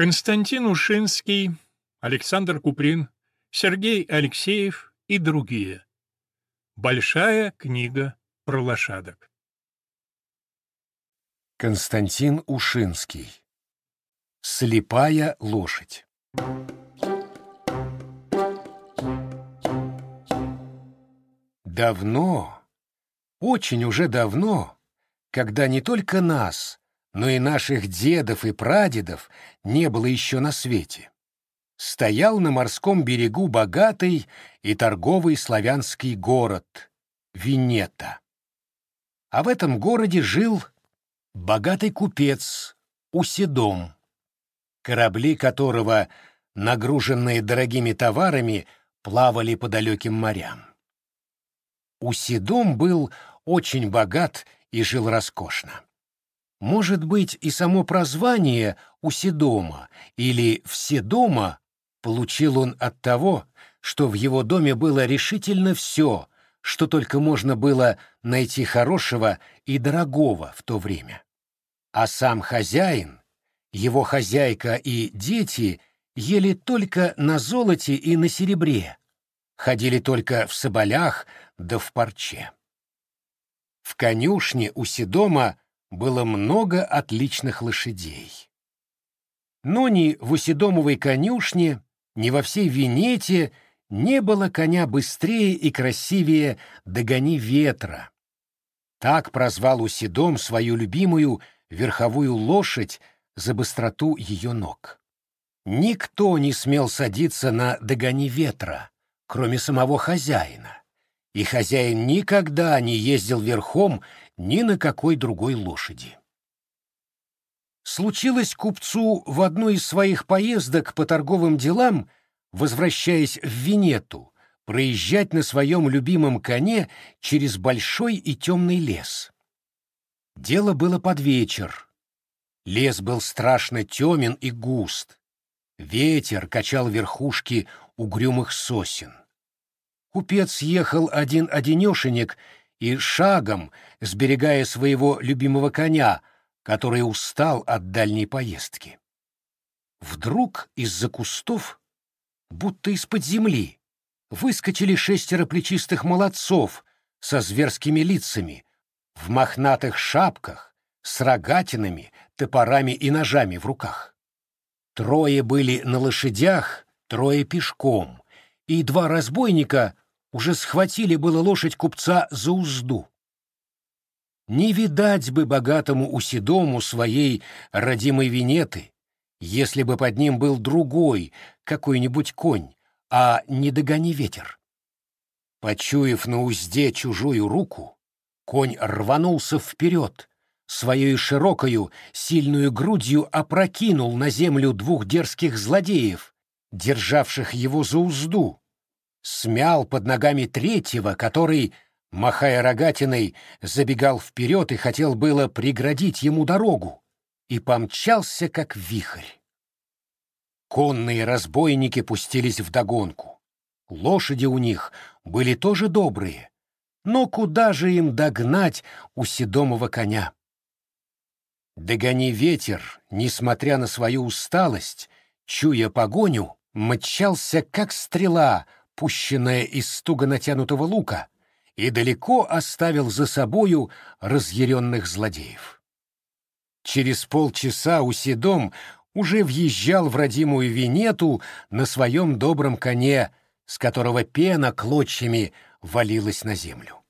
Константин Ушинский, Александр Куприн, Сергей Алексеев и другие. Большая книга про лошадок. Константин Ушинский. Слепая лошадь. Давно, очень уже давно, когда не только нас, но и наших дедов и прадедов не было еще на свете. Стоял на морском берегу богатый и торговый славянский город Винета. А в этом городе жил богатый купец Уседом, корабли которого, нагруженные дорогими товарами, плавали по далеким морям. Уседом был очень богат и жил роскошно. Может быть, и само прозвание «Уседома» или «Вседома» получил он от того, что в его доме было решительно все, что только можно было найти хорошего и дорогого в то время. А сам хозяин, его хозяйка и дети ели только на золоте и на серебре, ходили только в соболях да в парче. В конюшне у Седома было много отличных лошадей. Но ни в Уседомовой конюшне, ни во всей Венете не было коня быстрее и красивее «Догони ветра». Так прозвал Уседом свою любимую верховую лошадь за быстроту ее ног. Никто не смел садиться на «Догони ветра», кроме самого хозяина, и хозяин никогда не ездил верхом ни на какой другой лошади. Случилось купцу в одной из своих поездок по торговым делам, возвращаясь в Венету, проезжать на своем любимом коне через большой и темный лес. Дело было под вечер. Лес был страшно темен и густ. Ветер качал верхушки угрюмых сосен. Купец ехал один-одинешенек и шагом, сберегая своего любимого коня, который устал от дальней поездки. Вдруг из-за кустов, будто из-под земли, выскочили шестеро плечистых молодцов со зверскими лицами, в мохнатых шапках, с рогатинами, топорами и ножами в руках. Трое были на лошадях, трое пешком, и два разбойника уже схватили было лошадь купца за узду. Не видать бы богатому Уседому своей родимой Венеты, если бы под ним был другой какой-нибудь конь, а не догони ветер. Почуяв на узде чужую руку, конь рванулся вперед, своей широкою, сильную грудью опрокинул на землю двух дерзких злодеев, державших его за узду, смял под ногами третьего, который, махая рогатиной, забегал вперед и хотел было преградить ему дорогу, и помчался, как вихрь. Конные разбойники пустились вдогонку. Лошади у них были тоже добрые, но куда же им догнать у седомого коня? Догони ветер, несмотря на свою усталость, чуя погоню, мчался, как стрела, пущенная из туго натянутого лука, и далеко оставил за собою разъяренных злодеев. Через полчаса Уседом уже въезжал в родимую Венету на своем добром коне, с которого пена клочьями валилась на землю.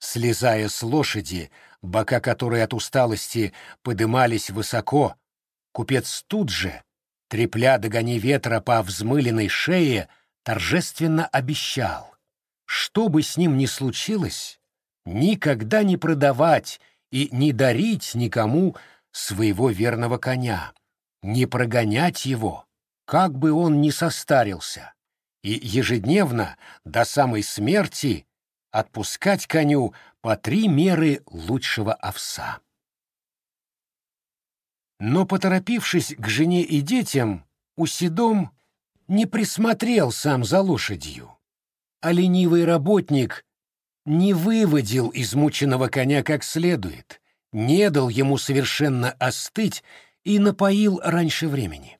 Слезая с лошади, бока которой от усталости подымались высоко, купец тут же, трепля догони ветра по взмыленной шее, торжественно обещал, что бы с ним ни случилось, никогда не продавать и не дарить никому своего верного коня, не прогонять его, как бы он ни состарился, и ежедневно до самой смерти отпускать коню по три меры лучшего овса. Но, поторопившись к жене и детям, Уседом не присмотрел сам за лошадью, а ленивый работник не выводил измученного коня как следует, не дал ему совершенно остыть и напоил раньше времени.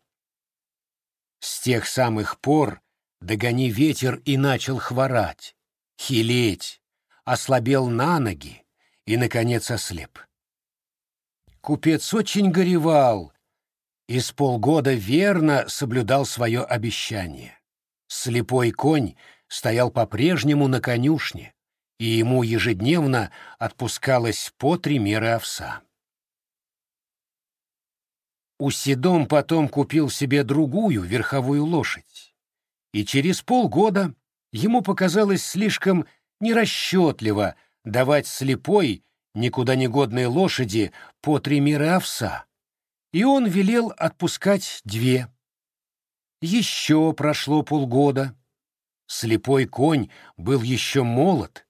С тех самых пор догони ветер и начал хворать, хилеть, ослабел на ноги и, наконец, ослеп. Купец очень горевал и с полгода верно соблюдал свое обещание. Слепой конь стоял по-прежнему на конюшне, и ему ежедневно отпускалось по три меры овса. Уседом потом купил себе другую верховую лошадь, и через полгода ему показалось слишком нерасчетливо давать слепой, никуда не годной лошади по три меры овса, и он велел отпускать две. Еще прошло полгода. Слепой конь был еще молод.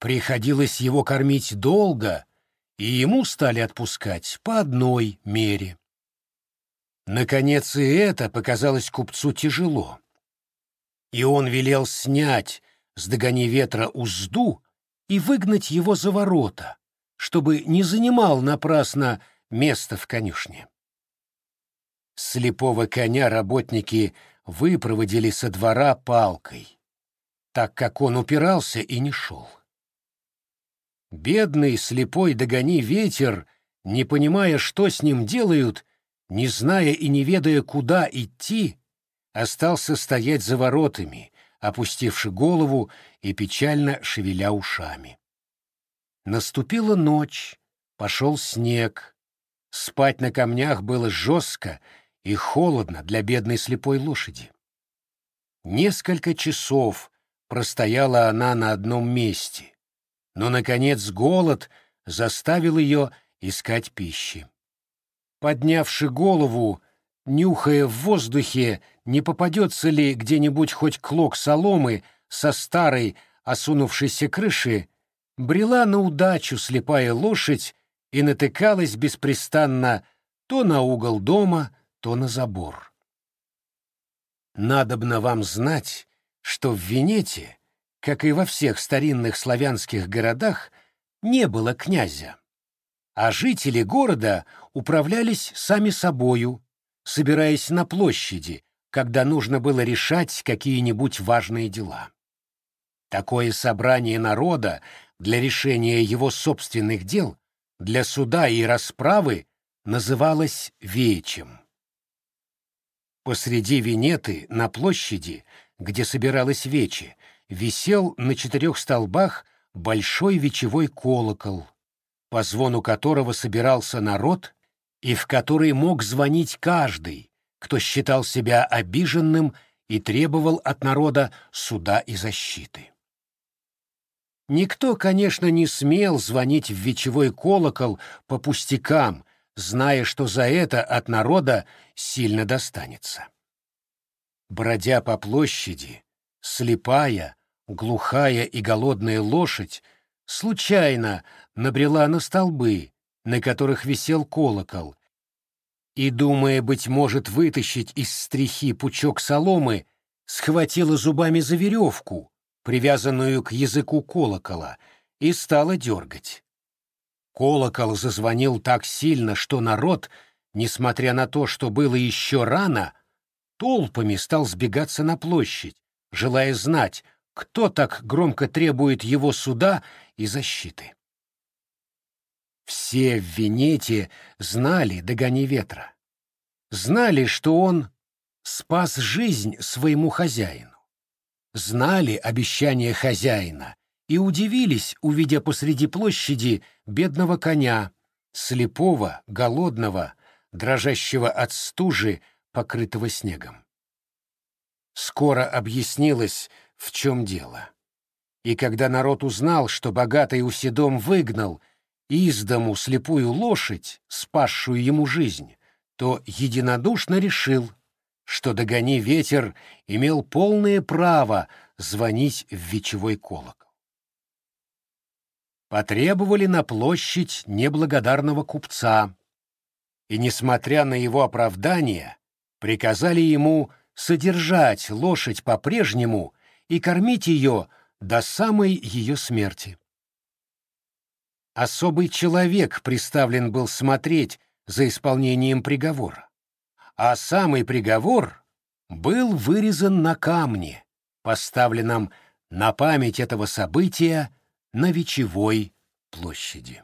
Приходилось его кормить долго, и ему стали отпускать по одной мере. Наконец и это показалось купцу тяжело. И он велел снять с догони ветра узду и выгнать его за ворота, чтобы не занимал напрасно место в конюшне. Слепого коня работники выпроводили со двора палкой, так как он упирался и не шел. Бедный слепой догони ветер, не понимая, что с ним делают, не зная и не ведая, куда идти, остался стоять за воротами, опустивши голову и печально шевеля ушами. Наступила ночь, пошел снег. Спать на камнях было жестко и холодно для бедной слепой лошади. Несколько часов простояла она на одном месте, но, наконец, голод заставил ее искать пищи. Поднявши голову, нюхая в воздухе, не попадется ли где-нибудь хоть клок соломы со старой осунувшейся крыши, брела на удачу слепая лошадь и натыкалась беспрестанно то на угол дома, то на забор. Надобно вам знать, что в Венете, как и во всех старинных славянских городах, не было князя а жители города управлялись сами собою, собираясь на площади, когда нужно было решать какие-нибудь важные дела. Такое собрание народа для решения его собственных дел, для суда и расправы называлось вечем. Посреди Венеты, на площади, где собиралась вече, висел на четырех столбах большой вечевой колокол, по звону которого собирался народ и в который мог звонить каждый, кто считал себя обиженным и требовал от народа суда и защиты. Никто, конечно, не смел звонить в вечевой колокол по пустякам, зная, что за это от народа сильно достанется. Бродя по площади, слепая, глухая и голодная лошадь случайно набрела на столбы, на которых висел колокол, и, думая, быть может, вытащить из стрихи пучок соломы, схватила зубами за веревку, привязанную к языку колокола, и стала дергать. Колокол зазвонил так сильно, что народ, несмотря на то, что было еще рано, толпами стал сбегаться на площадь, желая знать, кто так громко требует его суда и защиты. Все в Венете знали Догони ветра. Знали, что он спас жизнь своему хозяину. Знали обещание хозяина и удивились, увидя посреди площади бедного коня, слепого, голодного, дрожащего от стужи, покрытого снегом. Скоро объяснилось, в чем дело. И когда народ узнал, что богатый Уседом выгнал из дому слепую лошадь, спасшую ему жизнь, то единодушно решил, что догони ветер имел полное право звонить в вечевой колокол. Потребовали на площадь неблагодарного купца, и, несмотря на его оправдание, приказали ему содержать лошадь по-прежнему и кормить ее до самой ее смерти. Особый человек приставлен был смотреть за исполнением приговора. А самый приговор был вырезан на камне, поставленном на память этого события на Вечевой площади.